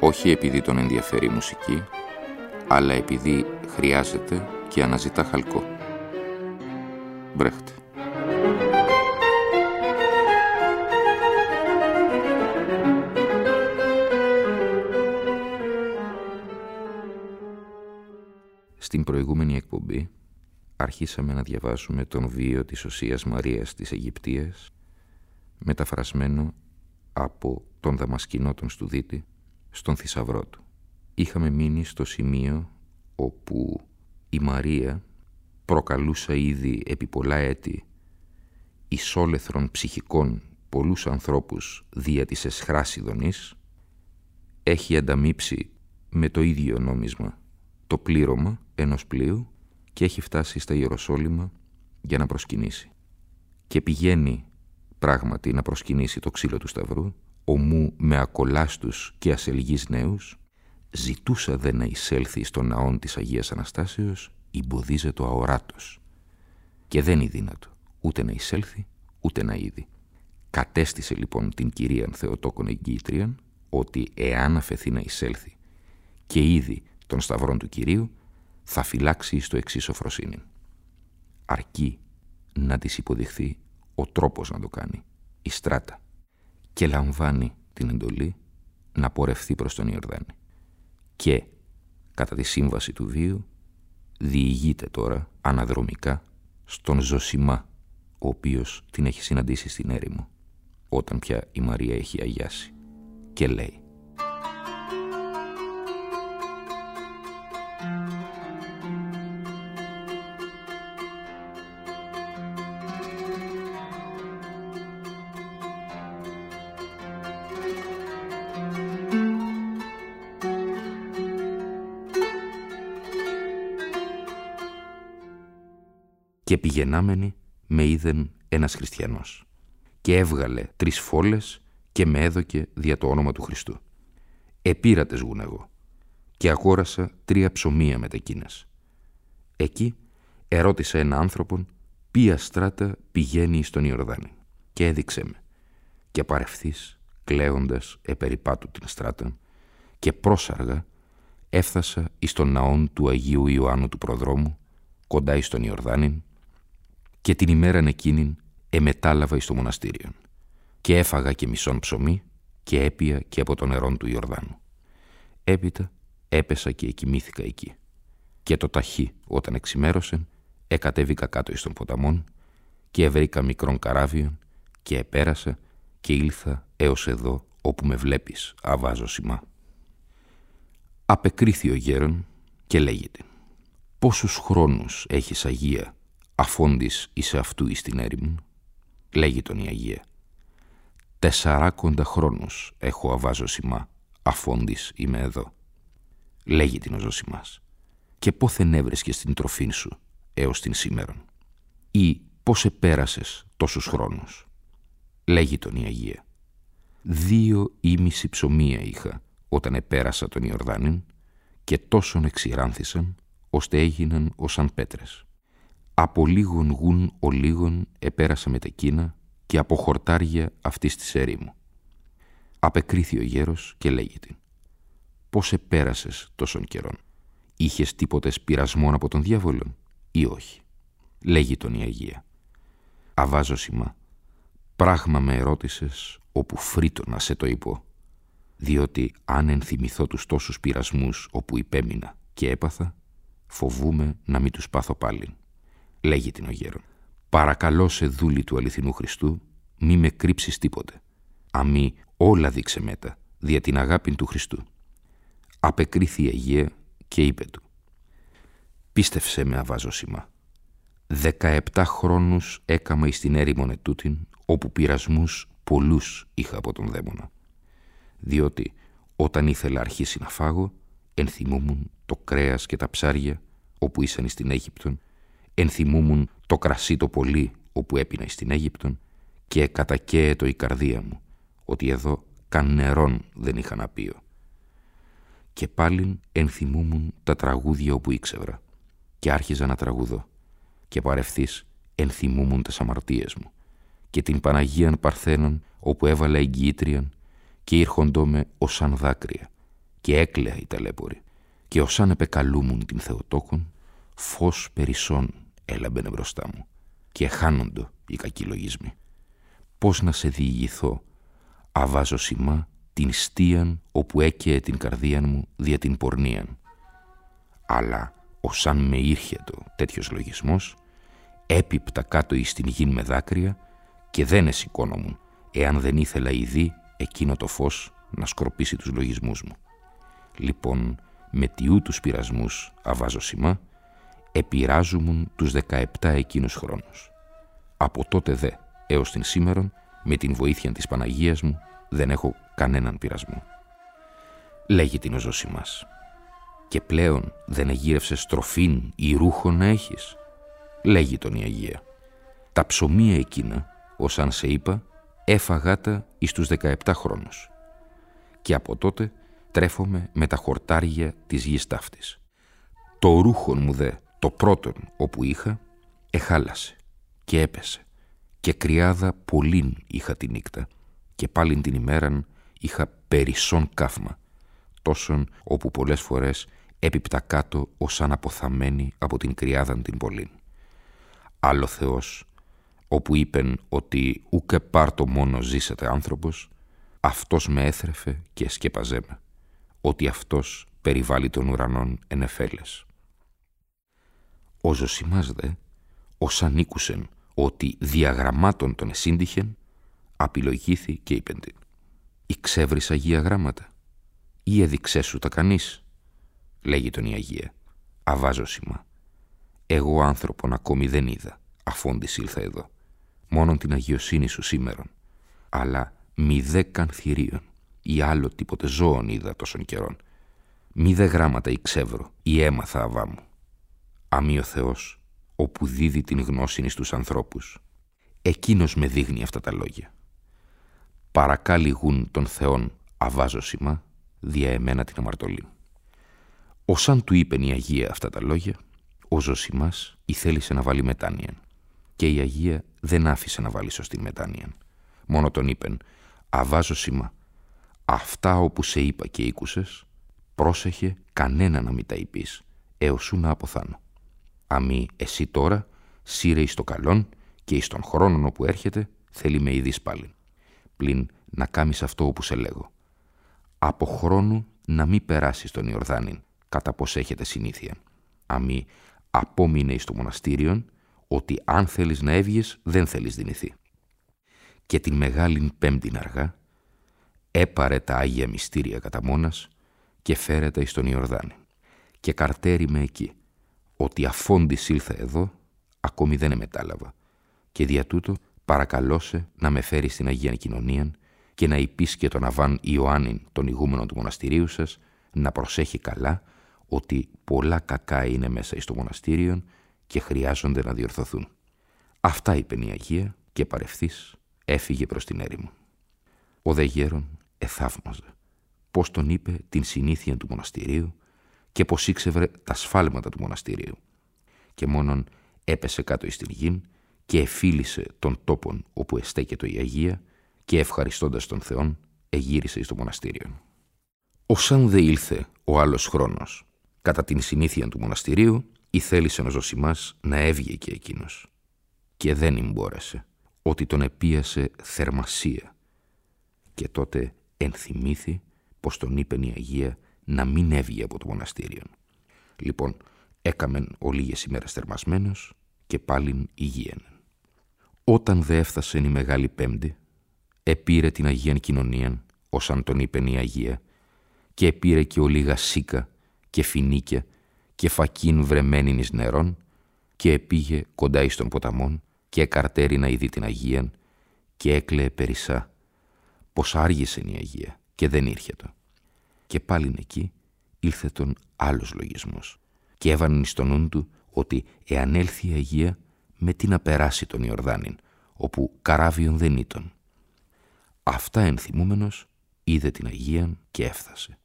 όχι επειδή τον ενδιαφέρει η μουσική, αλλά επειδή χρειάζεται και αναζητά χαλκό. Μπρέχτε. Στην προηγούμενη εκπομπή αρχίσαμε να διαβάσουμε τον βίο της Οσίας Μαρίας της Αιγυπτίας μεταφρασμένο από τον Δαμασκηνό τον Στουδίτη στον θησαυρό του. Είχαμε μείνει στο σημείο όπου η Μαρία προκαλούσα ήδη επί πολλά έτη ισόλεθρων ψυχικών πολλούς ανθρώπους δια της εσχράς έχει ανταμείψει με το ίδιο νόμισμα το πλήρωμα ενός πλοίου και έχει φτάσει στα Ιεροσόλυμα για να προσκυνήσει. Και πηγαίνει πράγματι να προσκυνήσει το ξύλο του Σταυρού, ομού με ακολάστους και ασελγείς νέους, ζητούσα δε να εισέλθει στον ναόν της Αγίας Αναστάσεως, εμποδίζεται ο αοράτος. Και δεν είναι δύνατο ούτε να εισέλθει, ούτε να είδει. Κατέστησε λοιπόν την κυρία Θεοτόκον Εγκύτριαν ότι εάν αφαιθεί να εισέλθει και είδη των σταυρών του Κυρίου, θα φυλάξει στο εξής σοφροσύνη. Αρκεί να της υποδειχθεί ο τρόπος να το κάνει, η στράτα, και λαμβάνει την εντολή να πορευθεί προς τον Ιορδάνη. Και, κατά τη σύμβαση του βίου, διηγείται τώρα αναδρομικά στον Ζωσιμά, ο οποίος την έχει συναντήσει στην έρημο, όταν πια η Μαρία έχει αγιάσει, και λέει και πηγαινάμενη με είδεν ένας χριστιανός και έβγαλε τρεις φόλες και με έδωκε δια το όνομα του Χριστού. Επίρατες γουν εγώ και αγόρασα τρία ψωμία μετακίνες. Εκεί ερώτησα ένα άνθρωπον ποια στράτα πηγαίνει στον Ιορδάνη και έδειξε με και παρευθείς κλαίοντας επεριπάτου την στράτα και πρόσαργα έφτασα εις τον ναόν του Αγίου Ιωάννου του Προδρόμου κοντά εις τον Ιορδάνην και την ημέραν εκείνην εμετάλαβα εις το μοναστήριο και έφαγα και μισόν ψωμί και έπια και από το νερό του Ιορδάνου. Έπειτα έπεσα και εκοιμήθηκα εκεί και το ταχύ όταν εξημέρωσε εκατέβηκα κάτω εις των ποταμών και ευρήκα μικρόν καράβιον και επέρασα και ήλθα έως εδώ όπου με βλέπεις, αβάζω σημά. Απεκρίθη ο γέρον και λέγεται «Πόσους χρόνους έχεις Αγία αφόντης εις αυτού εις την έρημο, λέγει τον η Αγία. Τεσσαράκοντα χρόνους έχω αβάζω σημά, αφόντης είμαι εδώ. Λέγει την ο Ζωσιμάς. Και πόθεν έβρεσκες την τροφή σου έως την σήμερον. Ή πώς επέρασες τόσους χρόνους. Λέγει τον η Αγία. Δύο ήμιση ψωμία είχα όταν επέρασα τον Ιορδάνην και τόσον εξηράνθησαν ώστε έγιναν ως αν πέτρες. Από λίγον γουν ο λίγον επέρασα με τεκίνα και από χορτάρια αυτής της ερήμου. Απεκρίθη ο γέρος και λέγεται «Πώς επέρασες τόσον καιρόν, είχες τίποτε πειρασμόν από τον διάβολον ή όχι» λέγει τον η Αγία. Αβάζω σημά, πράγμα με ερώτησες όπου φρίτο να σε το είπω, διότι αν ενθυμηθώ τους τόσους πειρασμούς όπου υπέμεινα και έπαθα, φοβούμαι να μην τους πάθω πάλιν λέγει την ο γέρον. Παρακαλώ σε δούλη του αληθινού Χριστού, μη με κρύψεις τίποτε. Αμή όλα δείξε μέτα, δια την αγάπη του Χριστού. Απεκρίθη η Αγία και είπε του. Πίστευσέ με αβάζωσιμα. Δεκαεπτά χρόνους έκαμα εις την έρημον ετούτην, όπου πειρασμούς πολλούς είχα από τον δαίμονα. Διότι όταν ήθελα αρχίσει να φάγω, ενθυμούμουν το κρέας και τα ψάρια όπου ήσαν στην Αίγυπτον, ενθυμούμουν το κρασί το πολύ όπου έπινα στην Αίγυπτον και κατακαίετο η καρδία μου ότι εδώ καν νερόν δεν είχα να πείω. Και πάλιν ενθυμούμουν τα τραγούδια όπου ήξευρα και άρχιζα να τραγουδώ και παρευθείς ενθυμούμουν τις αμαρτίες μου και την Παναγίαν Παρθένων όπου έβαλα εγγύητριαν και ήρχοντό με σαν δάκρυα και έκλαια η ταλέπορη και όσαν επεκαλούμουν την Θεοτόκον φως περισσών έλαμπαινε μπροστά μου και χάνοντο οι κακοί λογισμοί. Πώς να σε διηγηθώ, αβάζω σημά την στίαν όπου έκαιε την καρδίαν μου δια την πορνίαν. Αλλά όσαν με ήρχετο τέτοιος λογισμός, έπιπτα κάτω εις την γη με δάκρυα και δεν εσηκώνομουν, εάν δεν ήθελα ήδη εκείνο το φως να σκορπίσει τους λογισμούς μου. Λοιπόν, με τιού τους πειρασμούς αβάζω σημά, επειράζουμουν τους 17 εκείνους χρόνους. Από τότε δε έως την σήμερον, με την βοήθεια της Παναγίας μου, δεν έχω κανέναν πειρασμό. Λέγει την ο Ζωσιμάς. Και πλέον δεν εγύρευσε στροφήν ή ρούχο να έχεις. Λέγει τον η Αγία. Τα ψωμία εκείνα, ως αν σε είπα, έφαγα τα εις τους 17 χρόνους. Και από τότε τρέφομαι με τα χορτάρια της γης ταύτης. Το ρούχον μου δε, το πρώτον όπου είχα, εχάλασε και έπεσε και κρυάδα πολλήν είχα τη νύχτα και πάλιν την ημέραν είχα περισσόν καύμα, τόσον όπου πολλές φορές έπιπτα κάτω ως αν αποθαμένη από την κρυάδαν την πολλήν. Άλλο Θεός, όπου είπεν ότι ούκε πάρτο μόνο ζήσετε άνθρωπος, αυτός με έθρεφε και σκεπαζέμε, ότι αυτός περιβάλλει των ουρανών ενεφέλες. Ο Ζωσιμάς δε, ως ανήκουσεν ότι διαγραμμάτων τον εσύντυχεν, απειλογήθη και είπεν την. «Η ξέβρεις Αγία Γράμματα ή έδειξέ σου τα κανείς» λέγει τον η Αγία. «Αβάζω σήμα. Εγώ άνθρωπον ακόμη δεν είδα, αφόντις ήλθα εδώ. Μόνον την αγιοσύνη σου σήμερον. Αλλά μη δε καν θηρίων ή άλλο τίποτε ζώων είδα τόσων καιρών. Μη δε γράμματα ή ξεύρω ή έμαθα αβά μου. Αμή ο Θεός όπου δίδει την γνώση στους ανθρώπους. Εκείνος με δείχνει αυτά τα λόγια. Παρακάλυγουν τον Θεόν αβάζωσιμα, δια εμένα την αμαρτωλή. Όσαν του είπεν η Αγία αυτά τα λόγια, ο Ζωσιμάς ήθελησε να βάλει μετάνοιαν και η Αγία δεν άφησε να βάλει σωστή μετάνοιαν. Μόνο τον είπεν «Αβάζωσιμα, αυτά όπου σε είπα και ήκουσες, πρόσεχε κανένα να μην τα είπεις, έως σου να αποθάνω». Αμή εσύ τώρα σύρε εις το καλόν και εις τον χρόνο όπου έρχεται θέλει με ειδείς πάλι. Πλην να κάμεις αυτό όπου σε λέγω. Από χρόνου να μην περάσεις τον Ιορδάνην κατά πως έχετε συνήθεια. Αμή απόμεινε εις το μοναστήριον ότι αν θέλεις να έβγες δεν θέλεις δυνηθεί. Και την μεγάλην πέμπτην αργά έπαρε τα Άγια Μυστήρια κατά μόνας και φέρεται εις τον Ιορδάνη και καρτέρι με εκεί ότι αφόντις ήλθα εδώ, ακόμη δεν εμετάλαβα και δια τούτο παρακαλώσε να με φέρει στην Αγία Κοινωνία και να υπείς και τον Αβάν Ιωάννην, τον ηγούμενο του μοναστηρίου σας, να προσέχει καλά ότι πολλά κακά είναι μέσα στο μοναστήριο και χρειάζονται να διορθωθούν. Αυτά είπε η Αγία και παρευθύς έφυγε προς την έρημο. Ο δε γέρον εθαύμαζε πώς τον είπε την συνήθεια του μοναστηρίου και πως ήξευρε τα σφάλματα του μοναστηρίου. Και μόνον έπεσε κάτω εις την γην και εφίλησε τον τόπον όπου εστέκεται η Αγία και ευχαριστώντας τον Θεόν εγύρισε εις το μοναστήριο. Οσάν δε ήλθε ο άλλος χρόνος κατά την συνήθεια του μοναστηρίου ή θέλησε ο Ζωσιμάς να έβγε και εκείνος. Και δεν μπόρεσε ότι τον επίασε θερμασία και τότε ενθυμήθη πως τον είπε η Αγία να μην έβγε από το μοναστήριο. Λοιπόν, έκαμεν ο λίγες ημέρες θερμασμένος και πάλιν υγιέν. Όταν δε έφτασε η Μεγάλη Πέμπτη, επήρε την Αγίαν Κοινωνίαν, όσαν τον είπεν η Αγία, και επήρε και ο λίγα σίκα και φινίκια και φακίν βρεμένην εις νερών και επήγε κοντά εις των ποταμών και εκαρτέρι να είδει την Αγίαν και έκλαιε περισσά πως άργησε η Αγία και δεν ήρχετο Και πάλιν εκεί ήλθε τον άλλος λογισμός και έβαναν εις τον του ότι εάν έλθει η Αγία με τι να περάσει τον Ιορδάνην, όπου καράβιον δεν ήταν. Αυτά ενθυμούμενος είδε την Αγία και έφτασε.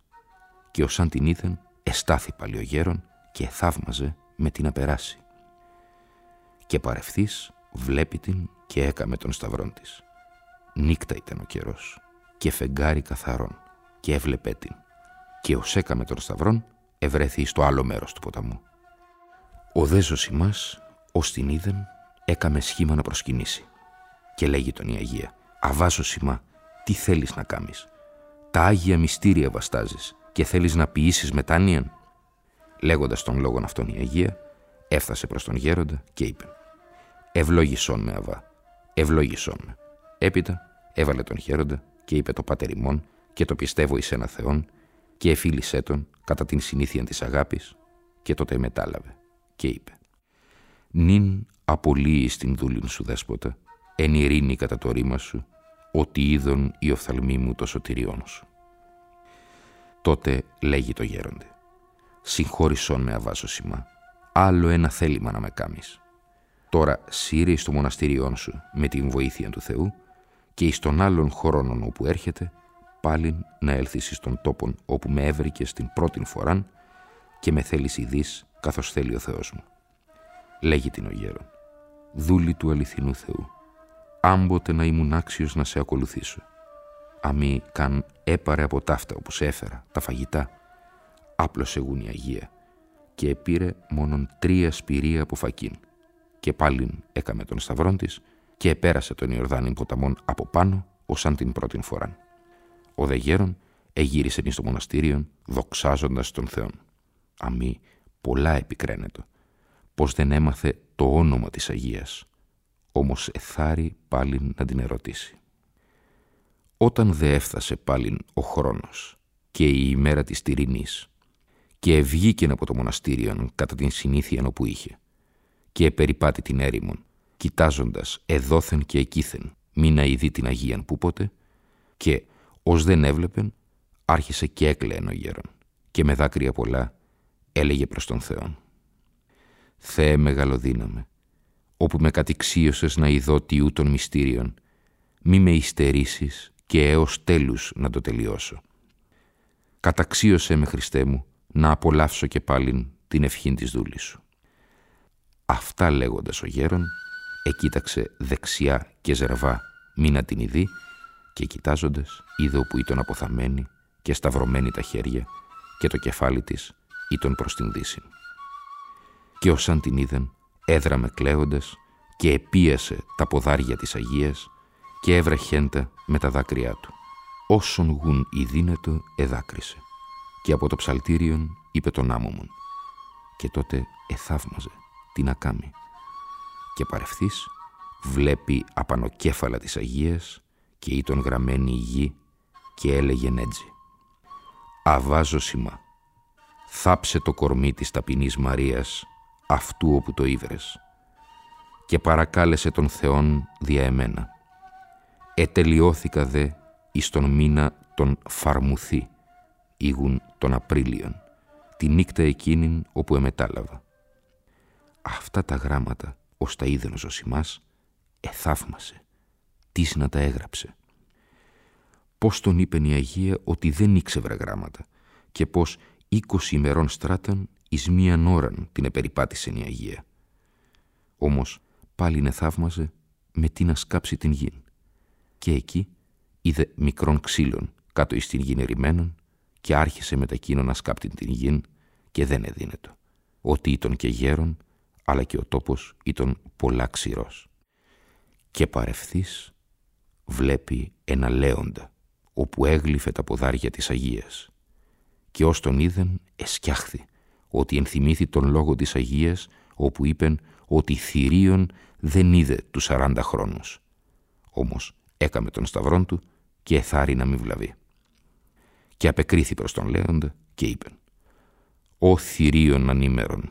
Και ως αν την είδεν εστάθη πάλι ο γέρον και θαύμαζε με τι να περάσει. Και παρευθύς βλέπει την και έκαμε τον σταυρόν της. Νύκτα ήταν ο καιρός και φεγγάρι καθαρόν και έβλεπε την και ως έκαμε τον σταυρόν ευρέθη στο άλλο μέρος του ποταμού. Ο δε Ζωσιμάς, ως την είδεν, έκαμε σχήμα να προσκυνήσει. Και λέγει τον η Αγία, «Αβά Ζωσιμά, τι θέλεις να κάμεις; Τα Άγια μυστήρια βαστάζεις και θέλεις να ποιήσεις μετάνοιαν». Λέγοντας τον λόγον αυτόν η Αγία, έφτασε προς τον γέροντα και είπε «Ευλόγησόν με Αβά, ευλόγησόν με». Έπειτα έβαλε τον γέροντα και είπε το Πάτερ και το πιστεύω εις ένα Θεόν και εφίλησέ τον κατά την συνήθεια της αγάπης και τότε μετάλαβε και είπε «Νυν απολύει στην δούλην σου δέσποτα, εν ειρήνη κατά το ρήμα σου, ότι είδον η οφθαλμή μου το σωτηριόν σου». Τότε λέγει το γέροντε «Συγχώρησόν με αβάσω σημά, άλλο ένα θέλημα να με κάμεις. Τώρα σύρει στο μοναστήριόν σου με την βοήθεια του Θεού και εις των άλλων χωρών όπου έρχεται πάλιν να έλθεις στον τόπον όπου με έβρικε την πρώτη φοράν και με θέλεις ειδείς καθώς θέλει ο Θεός μου. Λέγει την ο γέρον, δούλη του αληθινού Θεού, άμποτε να ήμουν άξιος να σε ακολουθήσω. Αμή καν έπαρε από ταύτα όπου σε έφερα, τα φαγητά, άπλωσε γουν η Αγία και επήρε μόνον τρία σπηρία από φακίν και πάλιν έκαμε τον σταυρόν της και επέρασε τον Ιορδάνη ποταμόν από πάνω ως αν την πρώτη φοράν. Ο δε γέρον εγύρισε στο μοναστήριον δοξάζοντας τον Θεόν. Αμή πολλά επικραίνετο, πως δεν έμαθε το όνομα της Αγίας, όμως εθάρει πάλιν να την ερωτήσει. Όταν δε έφτασε πάλιν ο χρόνος και η ημέρα της τυρινής και ευγήκεν από το μοναστήριον κατά την συνήθεια όπου είχε και επεριπάτη την έρημον, κοιτάζοντας εδόθεν και εκείθεν, μη να ειδεί την Αγίαν που πότε, και ως δεν έβλεπεν, άρχισε και έκλαιν ο γέρον και με δάκρυα πολλά έλεγε προς τον Θεόν. Θεέ μεγαλοδύναμε, όπου με κατηξίωσες να ειδώ τι ούτων μυστήριων, μη με υστερήσεις και έως τέλους να το τελειώσω. Καταξίωσέ με, Χριστέ μου, να απολαύσω και πάλιν την ευχή της δούλης σου. Αυτά λέγοντας ο γέρον, εκοίταξε δεξιά και ζερβά, μη να την ειδεί, και κοιτάζοντας είδε όπου ήταν αποθαμένη και σταυρωμένη τα χέρια και το κεφάλι της ήταν προς την δύση. Και ως αν την είδεν έδραμε κλαίοντας και επίασε τα ποδάρια της Αγίας και έβρεχέντα με τα δάκρυά του. Όσον γουν η δύνατο εδάκρυσε και από το ψαλτήριον είπε τον άμμο μου και τότε εθαύμαζε την ακάμη και παρευθύς βλέπει απανοκέφαλα της Αγίας και ήταν γραμμένη η γη και έλεγε έτσι «Αβάζω σημά, θάψε το κορμί της ταπεινής Μαρίας αυτού όπου το ήβρες και παρακάλεσε τον Θεόν δια εμένα. Ετελειώθηκα δε εις τον μήνα τον Φαρμουθή, ήγουν τον Απρίλιον, τη νύχτα εκείνην όπου εμετάλαβα. Αυτά τα γράμματα, ως τα είδε ο Ζωσιμάς, εθαύμασε τις να τα έγραψε. Πώς τον είπε η Αγία ότι δεν ήξευρε γράμματα και πως είκοσι ημερών στράταν εις μίαν ώραν την επεριπάτησε η Αγία. Όμως πάλι να θαύμαζε με τι να σκάψει την γη. Και εκεί είδε μικρών ξύλων κάτω εις την γη ερημένων και άρχισε με τα εκείνο να σκάπτει την γη και δεν εδίνετο. Ότι ήταν και γέρον, αλλά και ο τόπος ήταν πολλά ξηρός. Και παρευθύς βλέπει ένα λέοντα, όπου έγλυφε τα ποδάρια της Αγίας. Και ως τον είδεν εσκιάχθη, ότι ενθυμήθη τον λόγο της Αγίας, όπου είπεν ότι θηρίων δεν είδε τους σαράντα χρόνους. Όμως έκαμε τον σταυρόν του και εθάρει να μην βλαβεί. Και απεκρίθη προς τον Λέοντα και είπεν «Ω θηρίων ανήμερον,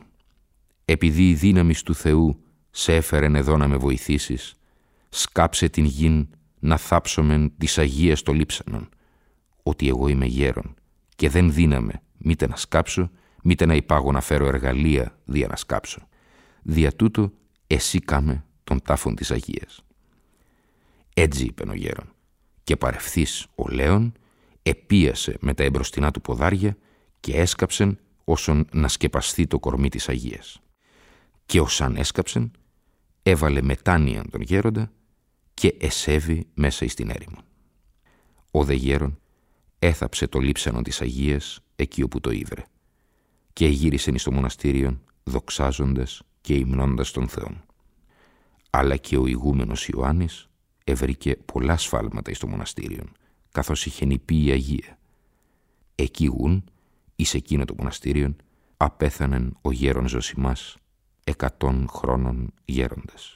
επειδή η δύναμη του Θεού σε έφερεν εδώ να με βοηθήσεις, σκάψε την γην να θάψομεν της Αγίας το λείψανον, ότι εγώ είμαι γέρον και δεν δύναμε μήτε να σκάψω, μήτε να υπάγω να φέρω εργαλεία δια να σκάψω. Δια τούτο εσύ κάμε τον τάφον της Αγίας. Έτσι είπε ο γέρον και παρευθύς ο Λέων επίασε με τα εμπροστινά του ποδάρια και έσκαψεν όσον να σκεπαστεί το κορμί της Αγίας. Και όσαν έσκαψεν, έβαλε μετάνοια τον γέροντα και εσέβη μέσα εις την έρημο. Ο δε γέρον έθαψε το λείψανο της Αγίας εκεί όπου το ήβρε και γύρισε εις το μοναστήριον δοξάζοντας και υμνώντας τον Θεόν. Αλλά και ο ηγούμενος Ιωάννης ευρήκε πολλά σφάλματα εις το μοναστήριον, καθώς είχε νηπεί η Αγία. Εκεί γουν, εις εκείνο το μοναστήριον, απέθανεν ο γέρον Ζωσιμάς, εκατόν χρόνων γέροντας.